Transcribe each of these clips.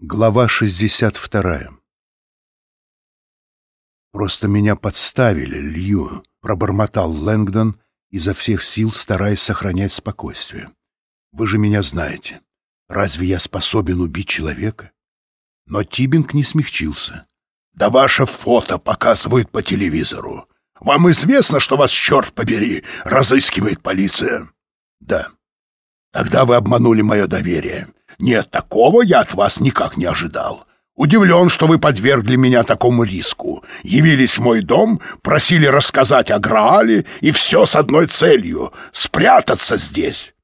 Глава 62 «Просто меня подставили, Лью», — пробормотал Лэнгдон, изо всех сил стараясь сохранять спокойствие. «Вы же меня знаете. Разве я способен убить человека?» Но Тибинг не смягчился. «Да ваше фото показывают по телевизору. Вам известно, что вас, черт побери, разыскивает полиция?» «Да». «Тогда вы обманули мое доверие. Нет, такого я от вас никак не ожидал. Удивлен, что вы подвергли меня такому риску. Явились в мой дом, просили рассказать о Граале, и все с одной целью — спрятаться здесь.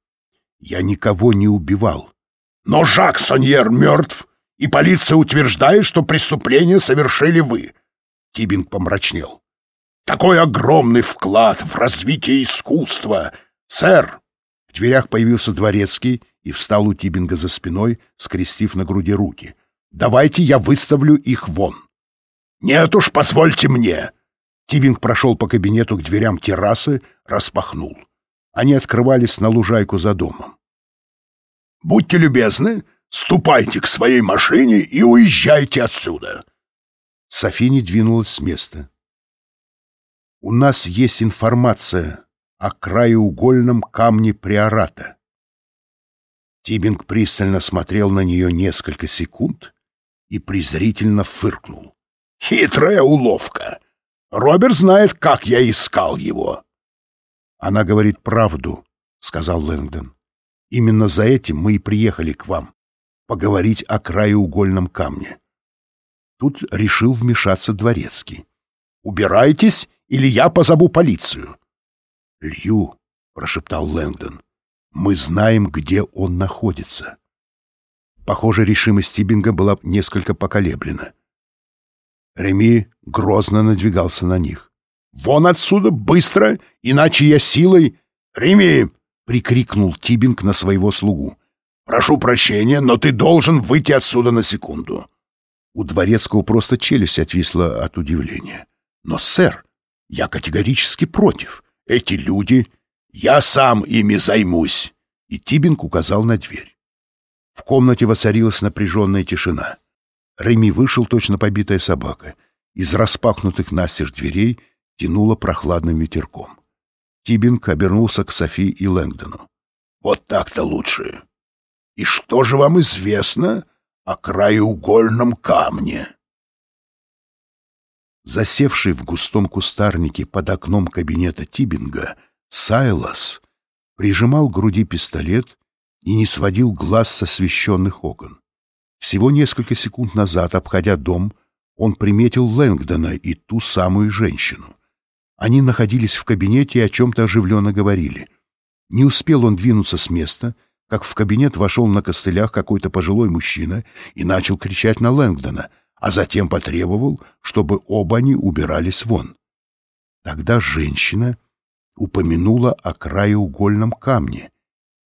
Я никого не убивал. Но Жак Соньер мертв, и полиция утверждает, что преступление совершили вы. Тибинг помрачнел. Такой огромный вклад в развитие искусства. Сэр! В дверях появился дворецкий и встал у Тибинга за спиной, скрестив на груди руки. «Давайте я выставлю их вон!» «Нет уж, позвольте мне!» Тибинг прошел по кабинету к дверям террасы, распахнул. Они открывались на лужайку за домом. «Будьте любезны, ступайте к своей машине и уезжайте отсюда!» Софи не двинулась с места. «У нас есть информация о краеугольном камне Приората. Тибинг пристально смотрел на нее несколько секунд и презрительно фыркнул. «Хитрая уловка! Роберт знает, как я искал его!» «Она говорит правду», — сказал Лэнгдон. «Именно за этим мы и приехали к вам, поговорить о краеугольном камне». Тут решил вмешаться дворецкий. «Убирайтесь, или я позову полицию!» «Лью», — прошептал Лэнгдон, мы знаем, где он находится. Похоже, решимость Тибинга была несколько поколеблена. Реми грозно надвигался на них. «Вон отсюда, быстро, иначе я силой...» «Реми!» — прикрикнул Тибинг на своего слугу. «Прошу прощения, но ты должен выйти отсюда на секунду». У Дворецкого просто челюсть отвисла от удивления. «Но, сэр, я категорически против. Эти люди «Я сам ими займусь!» И Тибинг указал на дверь. В комнате воцарилась напряженная тишина. Реми вышел, точно побитая собака. Из распахнутых настежь дверей тянуло прохладным ветерком. Тибинг обернулся к Софи и Лэнгдону. «Вот так-то лучше. И что же вам известно о краеугольном камне?» Засевший в густом кустарнике под окном кабинета Тибинга — Сайлас прижимал к груди пистолет и не сводил глаз с освещенных окон. Всего несколько секунд назад, обходя дом, он приметил Лэнгдона и ту самую женщину. Они находились в кабинете и о чем-то оживленно говорили. Не успел он двинуться с места, как в кабинет вошел на костылях какой-то пожилой мужчина и начал кричать на Лэнгдона, а затем потребовал, чтобы оба они убирались вон. Тогда женщина упомянула о краеугольном камне,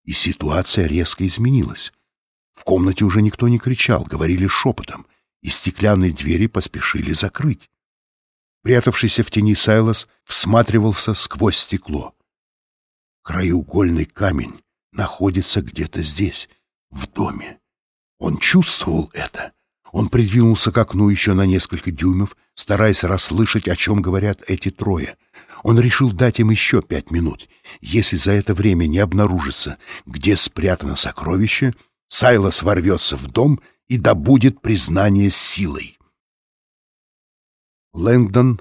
и ситуация резко изменилась. В комнате уже никто не кричал, говорили шепотом, и стеклянные двери поспешили закрыть. Прятавшийся в тени Сайлос всматривался сквозь стекло. Краеугольный камень находится где-то здесь, в доме. Он чувствовал это. Он придвинулся к окну еще на несколько дюймов, стараясь расслышать, о чем говорят эти трое — он решил дать им еще пять минут. Если за это время не обнаружится, где спрятано сокровище, Сайлос ворвется в дом и добудет признание силой. Лэнгдон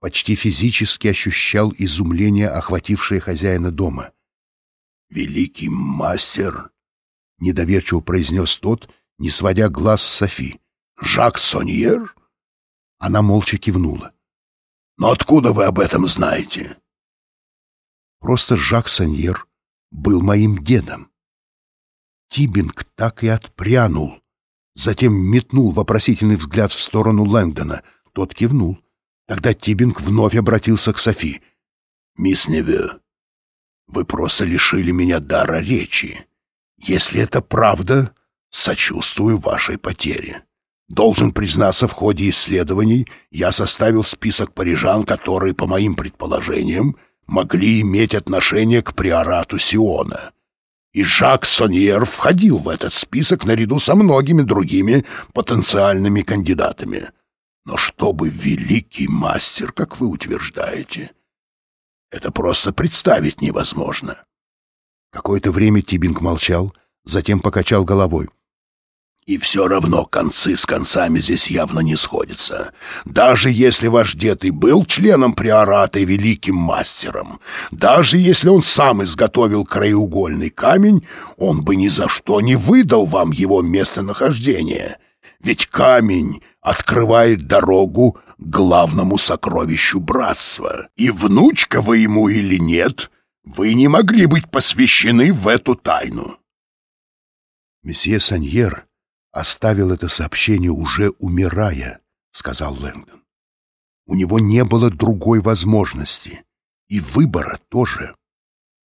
почти физически ощущал изумление, охватившее хозяина дома. «Великий мастер!» — недоверчиво произнес тот, не сводя глаз с Софи. «Жак Соньер?» Она молча кивнула. Но откуда вы об этом знаете? Просто Жак Саньер был моим дедом. Тибинг так и отпрянул. Затем метнул вопросительный взгляд в сторону Лэнгдона. Тот кивнул. Тогда Тибинг вновь обратился к Софи. «Мисс Неве, вы просто лишили меня дара речи. Если это правда, сочувствую вашей потере. Должен признаться, в ходе исследований я составил список парижан, которые, по моим предположениям, могли иметь отношение к приорату Сиона. И Жак Соньер входил в этот список наряду со многими другими потенциальными кандидатами. Но чтобы великий мастер, как вы утверждаете, это просто представить невозможно. Какое-то время Тибинг молчал, затем покачал головой. И все равно концы с концами здесь явно не сходятся. Даже если ваш дед и был членом приората и великим мастером, даже если он сам изготовил краеугольный камень, он бы ни за что не выдал вам его местонахождение. Ведь камень открывает дорогу главному сокровищу братства. И внучка вы ему или нет, вы не могли быть посвящены в эту тайну. Месье Саньер оставил это сообщение уже умирая, — сказал Лэнгдон. У него не было другой возможности, и выбора тоже.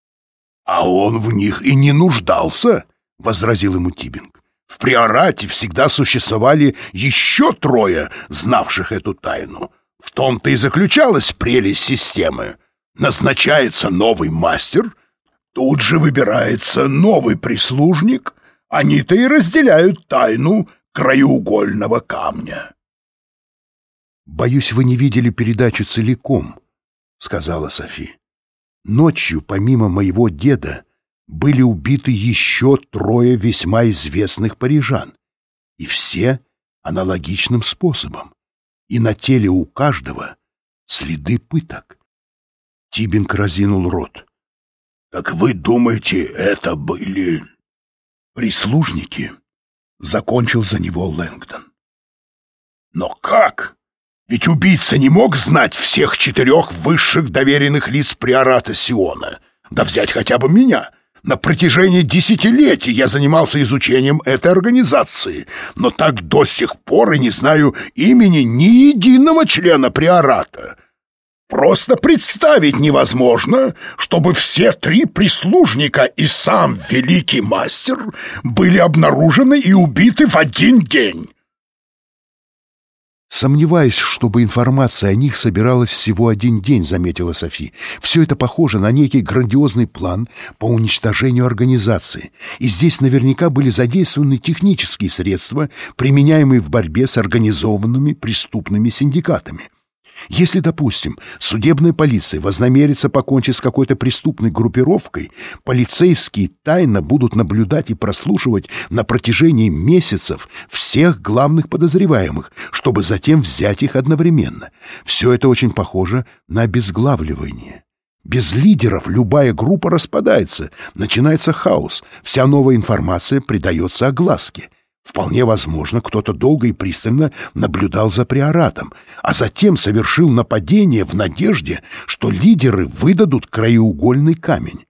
— А он в них и не нуждался, — возразил ему Тибинг. В приорате всегда существовали еще трое, знавших эту тайну. В том-то и заключалась прелесть системы. Назначается новый мастер, тут же выбирается новый прислужник — они-то и разделяют тайну краеугольного камня. «Боюсь, вы не видели передачу целиком», — сказала Софи. «Ночью, помимо моего деда, были убиты еще трое весьма известных парижан, и все аналогичным способом, и на теле у каждого следы пыток». Тибинг разинул рот. «Так вы думаете, это были «Прислужники», — закончил за него Лэнгдон. «Но как? Ведь убийца не мог знать всех четырех высших доверенных лиц приората Сиона. Да взять хотя бы меня». На протяжении десятилетий я занимался изучением этой организации, но так до сих пор и не знаю имени ни единого члена приората. Просто представить невозможно, чтобы все три прислужника и сам великий мастер были обнаружены и убиты в один день. «Сомневаюсь, чтобы информация о них собиралась всего один день», — заметила Софи. «Все это похоже на некий грандиозный план по уничтожению организации, и здесь наверняка были задействованы технические средства, применяемые в борьбе с организованными преступными синдикатами». Если, допустим, судебная полиция вознамерится покончить с какой-то преступной группировкой, полицейские тайно будут наблюдать и прослушивать на протяжении месяцев всех главных подозреваемых, чтобы затем взять их одновременно. Все это очень похоже на обезглавливание. Без лидеров любая группа распадается, начинается хаос, вся новая информация придается огласке — Вполне возможно, кто-то долго и пристально наблюдал за приоратом, а затем совершил нападение в надежде, что лидеры выдадут краеугольный камень.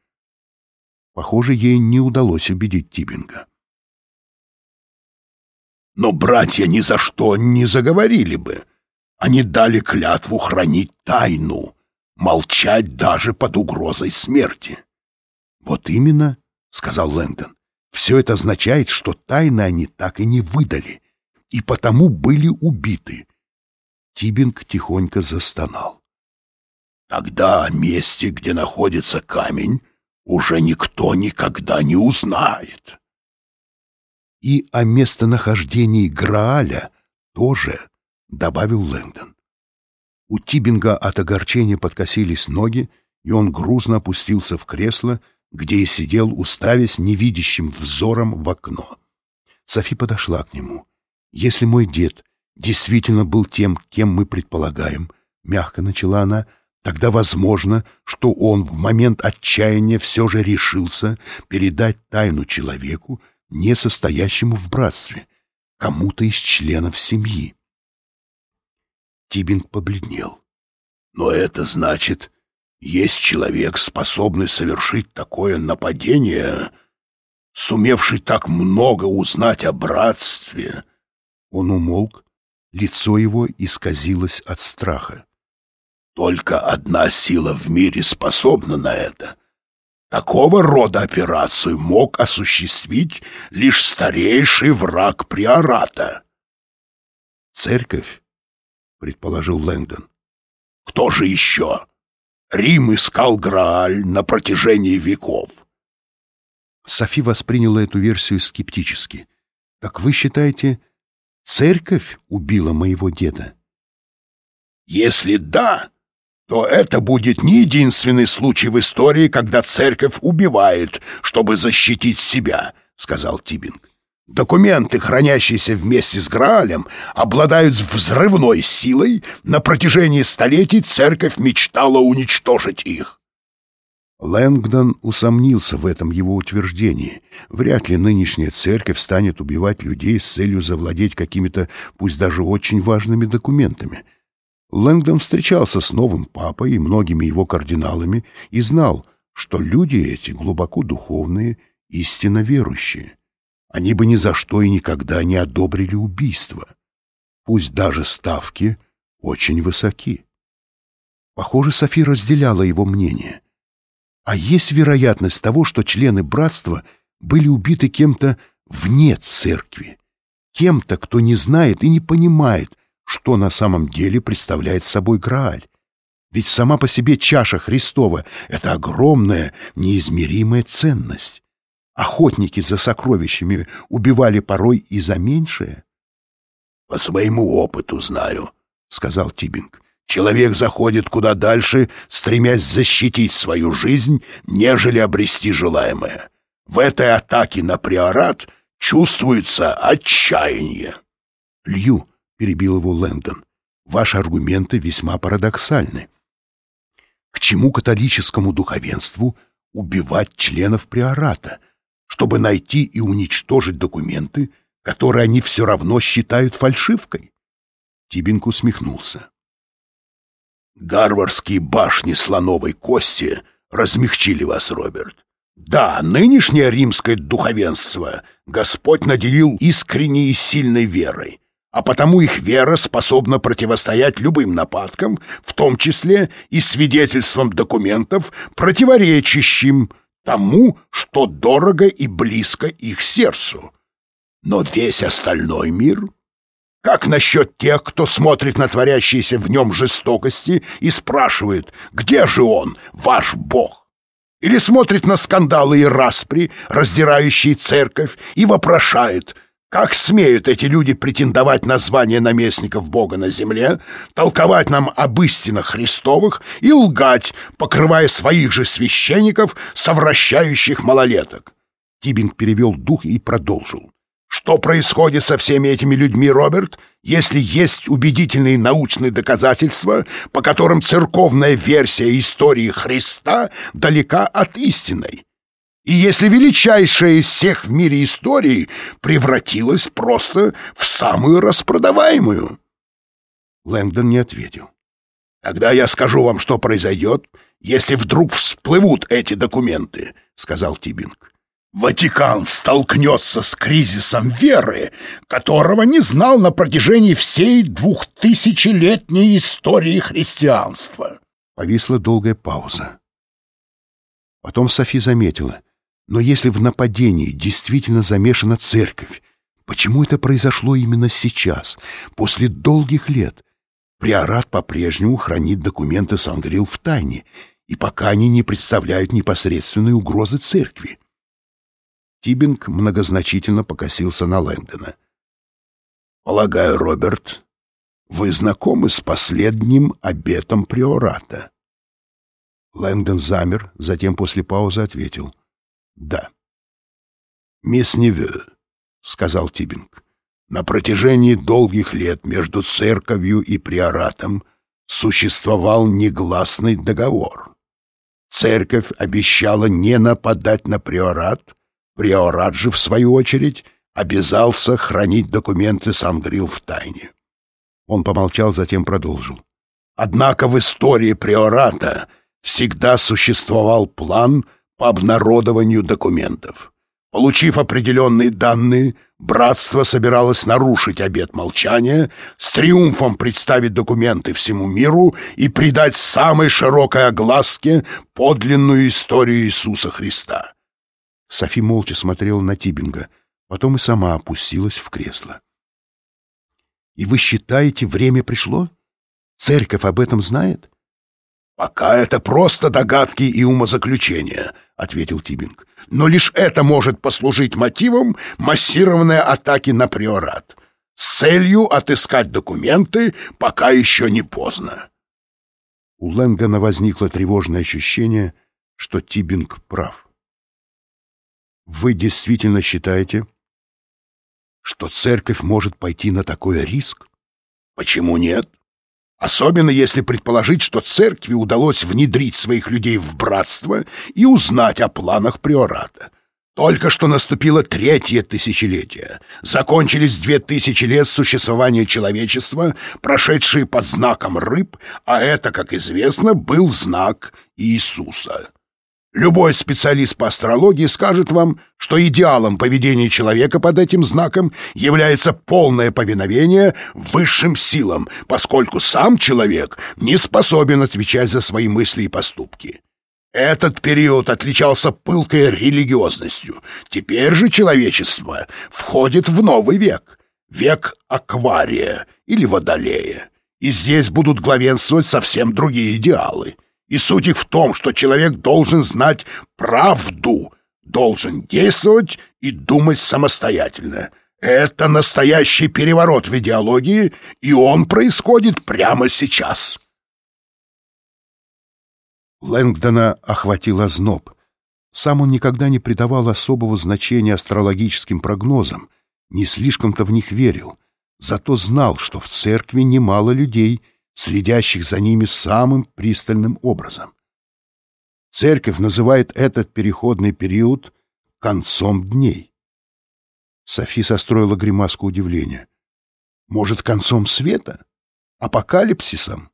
Похоже, ей не удалось убедить Тибинга. Но братья ни за что не заговорили бы. Они дали клятву хранить тайну, молчать даже под угрозой смерти. — Вот именно, — сказал Лэндон. Все это означает, что тайны они так и не выдали, и потому были убиты. Тибинг тихонько застонал. Тогда о месте, где находится камень, уже никто никогда не узнает. И о местонахождении Грааля тоже, — добавил Лэндон. У Тибинга от огорчения подкосились ноги, и он грузно опустился в кресло, где и сидел, уставясь невидящим взором в окно. Софи подошла к нему. «Если мой дед действительно был тем, кем мы предполагаем», — мягко начала она, — «тогда возможно, что он в момент отчаяния все же решился передать тайну человеку, не состоящему в братстве, кому-то из членов семьи». Тибинг побледнел. «Но это значит, есть человек, способный совершить такое нападение, сумевший так много узнать о братстве. Он умолк, лицо его исказилось от страха. Только одна сила в мире способна на это. Такого рода операцию мог осуществить лишь старейший враг приората. «Церковь?» — предположил Лэнгдон. «Кто же еще?» Рим искал Грааль на протяжении веков. Софи восприняла эту версию скептически. «Так вы считаете, церковь убила моего деда?» «Если да, то это будет не единственный случай в истории, когда церковь убивает, чтобы защитить себя», — сказал Тибинг. Документы, хранящиеся вместе с Граалем, обладают взрывной силой. На протяжении столетий церковь мечтала уничтожить их. Лэнгдон усомнился в этом его утверждении. Вряд ли нынешняя церковь станет убивать людей с целью завладеть какими-то, пусть даже очень важными документами. Лэнгдон встречался с новым папой и многими его кардиналами и знал, что люди эти глубоко духовные, истинно верующие. Они бы ни за что и никогда не одобрили убийство. Пусть даже ставки очень высоки. Похоже, Софи разделяла его мнение — а есть вероятность того, что члены братства были убиты кем-то вне церкви, кем-то, кто не знает и не понимает, что на самом деле представляет собой Грааль. Ведь сама по себе чаша Христова — это огромная, неизмеримая ценность. Охотники за сокровищами убивали порой и за меньшее. — По своему опыту знаю, — сказал Тибинг. Человек заходит куда дальше, стремясь защитить свою жизнь, нежели обрести желаемое. В этой атаке на приорат чувствуется отчаяние. «Лью», — перебил его Лэндон, — «ваши аргументы весьма парадоксальны. К чему католическому духовенству убивать членов приората, чтобы найти и уничтожить документы, которые они все равно считают фальшивкой?» Тибинг усмехнулся. Гарвардские башни слоновой кости размягчили вас, Роберт. Да, нынешнее римское духовенство Господь наделил искренней и сильной верой, а потому их вера способна противостоять любым нападкам, в том числе и свидетельствам документов, противоречащим тому, что дорого и близко их сердцу. Но весь остальной мир как насчет тех, кто смотрит на творящиеся в нем жестокости и спрашивает, где же он, ваш Бог? Или смотрит на скандалы и распри, раздирающие церковь, и вопрошает, как смеют эти люди претендовать на звание наместников Бога на земле, толковать нам об истинах Христовых и лгать, покрывая своих же священников, совращающих малолеток? Тибинг перевел дух и продолжил. Что происходит со всеми этими людьми, Роберт, если есть убедительные научные доказательства, по которым церковная версия истории Христа далека от истинной? И если величайшая из всех в мире историй превратилась просто в самую распродаваемую? Лэнгдон не ответил. «Тогда я скажу вам, что произойдет, если вдруг всплывут эти документы», — сказал Тибинг. Ватикан столкнется с кризисом веры, которого не знал на протяжении всей двухтысячелетней истории христианства. Повисла долгая пауза. Потом Софи заметила, но если в нападении действительно замешана церковь, почему это произошло именно сейчас, после долгих лет? Приорат по-прежнему хранит документы Сангрил в тайне, и пока они не представляют непосредственной угрозы церкви. Тибинг многозначительно покосился на Лэндона. «Полагаю, Роберт, вы знакомы с последним обетом приората?» Лэндон замер, затем после паузы ответил. «Да». «Мисс Неве», — сказал Тибинг, — «на протяжении долгих лет между церковью и приоратом существовал негласный договор. Церковь обещала не нападать на приорат — Приорат же, в свою очередь, обязался хранить документы Сангрил в тайне. Он помолчал, затем продолжил. Однако в истории приората всегда существовал план по обнародованию документов. Получив определенные данные, братство собиралось нарушить обет молчания, с триумфом представить документы всему миру и придать самой широкой огласке подлинную историю Иисуса Христа. Софи молча смотрела на Тибинга, потом и сама опустилась в кресло. «И вы считаете, время пришло? Церковь об этом знает?» «Пока это просто догадки и умозаключения», — ответил Тибинг. «Но лишь это может послужить мотивом массированной атаки на приорат с целью отыскать документы, пока еще не поздно». У Лэнгдона возникло тревожное ощущение, что Тибинг прав. «Вы действительно считаете, что церковь может пойти на такой риск?» «Почему нет?» Особенно если предположить, что церкви удалось внедрить своих людей в братство и узнать о планах приората. Только что наступило третье тысячелетие. Закончились две тысячи лет существования человечества, прошедшие под знаком рыб, а это, как известно, был знак Иисуса. Любой специалист по астрологии скажет вам, что идеалом поведения человека под этим знаком является полное повиновение высшим силам, поскольку сам человек не способен отвечать за свои мысли и поступки. Этот период отличался пылкой религиозностью. Теперь же человечество входит в новый век, век аквария или водолея. И здесь будут главенствовать совсем другие идеалы — и суть их в том, что человек должен знать правду, должен действовать и думать самостоятельно. Это настоящий переворот в идеологии, и он происходит прямо сейчас. Лэнгдона охватил озноб. Сам он никогда не придавал особого значения астрологическим прогнозам, не слишком-то в них верил, зато знал, что в церкви немало людей, следящих за ними самым пристальным образом. Церковь называет этот переходный период концом дней. Софи состроила гримаску удивления. Может, концом света? Апокалипсисом?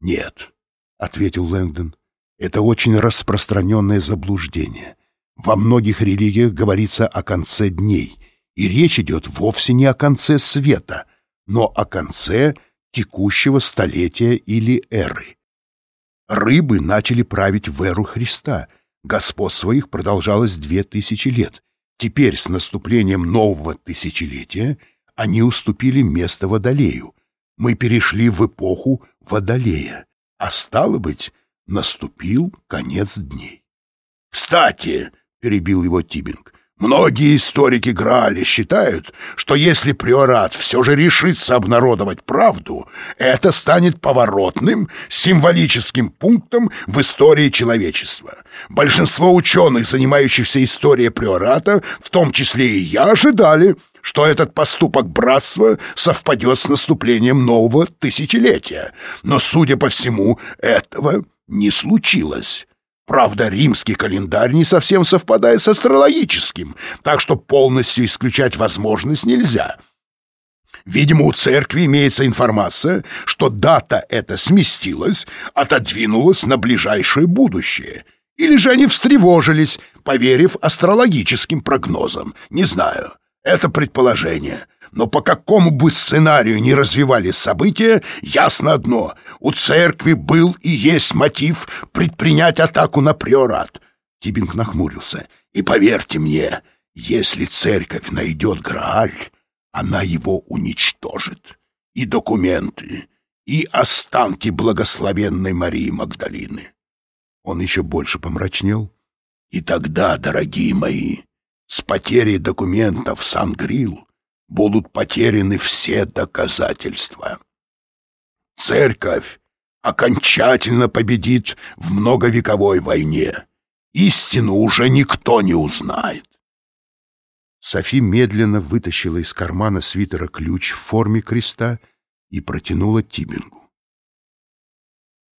Нет, — ответил Лэнгдон. Это очень распространенное заблуждение. Во многих религиях говорится о конце дней, и речь идет вовсе не о конце света, но о конце текущего столетия или эры. Рыбы начали править в эру Христа. Господство их продолжалось две тысячи лет. Теперь, с наступлением нового тысячелетия, они уступили место Водолею. Мы перешли в эпоху Водолея, а стало быть, наступил конец дней. «Кстати», — перебил его Тибинг, Многие историки Грааля считают, что если приорат все же решится обнародовать правду, это станет поворотным, символическим пунктом в истории человечества. Большинство ученых, занимающихся историей приората, в том числе и я, ожидали, что этот поступок братства совпадет с наступлением нового тысячелетия. Но, судя по всему, этого не случилось. Правда, римский календарь не совсем совпадает с астрологическим, так что полностью исключать возможность нельзя. Видимо, у церкви имеется информация, что дата эта сместилась, отодвинулась на ближайшее будущее. Или же они встревожились, поверив астрологическим прогнозам. Не знаю. Это предположение но по какому бы сценарию ни развивались события, ясно одно — у церкви был и есть мотив предпринять атаку на приорат. Тибинг нахмурился. И поверьте мне, если церковь найдет Грааль, она его уничтожит. И документы, и останки благословенной Марии Магдалины. Он еще больше помрачнел. И тогда, дорогие мои, с потерей документов Сан-Грил будут потеряны все доказательства. Церковь окончательно победит в многовековой войне. Истину уже никто не узнает. Софи медленно вытащила из кармана свитера ключ в форме креста и протянула Тибингу.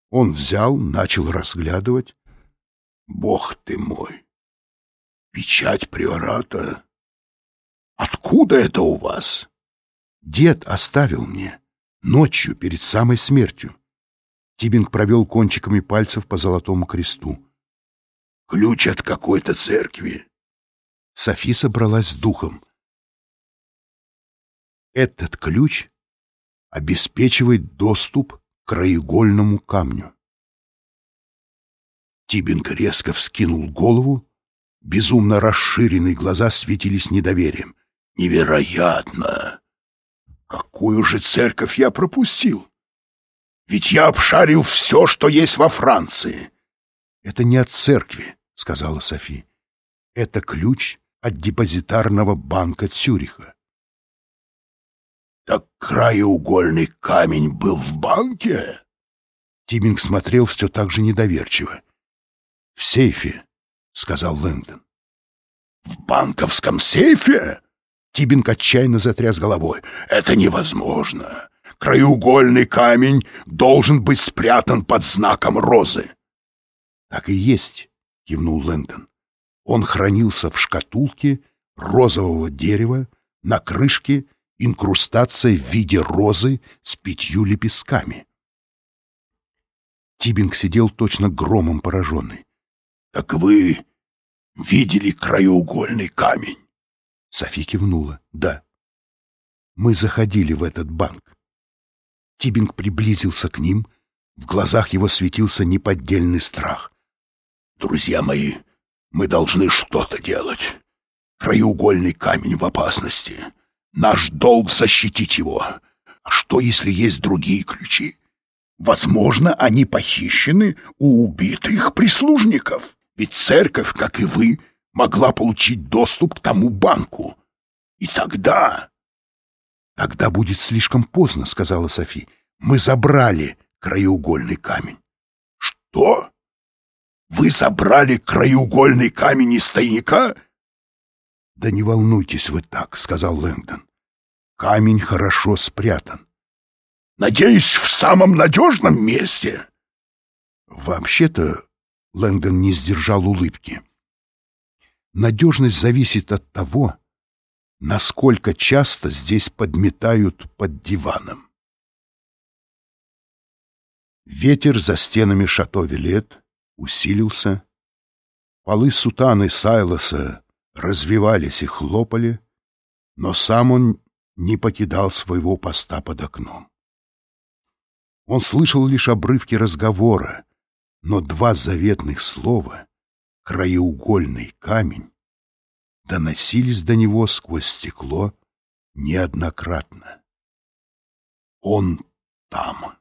Он взял, начал разглядывать. «Бог ты мой! Печать приората Откуда это у вас? Дед оставил мне. Ночью, перед самой смертью. Тибинг провел кончиками пальцев по золотому кресту. Ключ от какой-то церкви. Софи собралась с духом. Этот ключ обеспечивает доступ к краеугольному камню. Тибинг резко вскинул голову, безумно расширенные глаза светились недоверием. Невероятно! Какую же церковь я пропустил? Ведь я обшарил все, что есть во Франции. «Это не от церкви», — сказала Софи. «Это ключ от депозитарного банка Цюриха». «Так краеугольный камень был в банке?» Тиминг смотрел все так же недоверчиво. «В сейфе», — сказал Лэнгдон. «В банковском сейфе?» Тибинг отчаянно затряс головой. «Это невозможно. Краеугольный камень должен быть спрятан под знаком розы». «Так и есть», — кивнул Лэндон. «Он хранился в шкатулке розового дерева на крышке инкрустация в виде розы с пятью лепестками». Тибинг сидел точно громом пораженный. «Так вы видели краеугольный камень?» Софи кивнула. «Да». «Мы заходили в этот банк». Тибинг приблизился к ним. В глазах его светился неподдельный страх. «Друзья мои, мы должны что-то делать. Краеугольный камень в опасности. Наш долг защитить его. А что, если есть другие ключи? Возможно, они похищены у убитых прислужников. Ведь церковь, как и вы, могла получить доступ к тому банку. И тогда... — Тогда будет слишком поздно, — сказала Софи. — Мы забрали краеугольный камень. — Что? Вы забрали краеугольный камень из тайника? — Да не волнуйтесь вы так, — сказал Лэнгдон. — Камень хорошо спрятан. — Надеюсь, в самом надежном месте? — Вообще-то Лэнгдон не сдержал улыбки. Надежность зависит от того, насколько часто здесь подметают под диваном. Ветер за стенами шато Вилет усилился. Полы сутаны Сайлоса развивались и хлопали, но сам он не покидал своего поста под окном. Он слышал лишь обрывки разговора, но два заветных слова краеугольный камень доносились до него сквозь стекло неоднократно. Он там.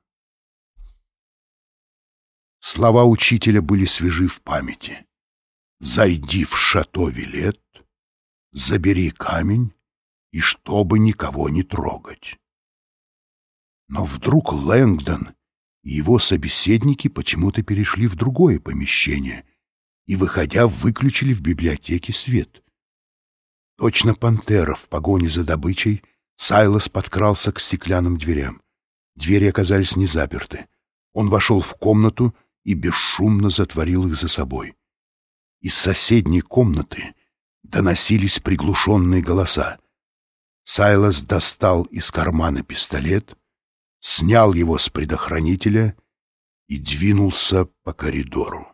Слова учителя были свежи в памяти. «Зайди в шато Вилет, забери камень, и чтобы никого не трогать». Но вдруг Лэнгдон и его собеседники почему-то перешли в другое помещение — и, выходя, выключили в библиотеке свет. Точно пантера в погоне за добычей, Сайлос подкрался к стеклянным дверям. Двери оказались не заперты. Он вошел в комнату и бесшумно затворил их за собой. Из соседней комнаты доносились приглушенные голоса. Сайлос достал из кармана пистолет, снял его с предохранителя и двинулся по коридору.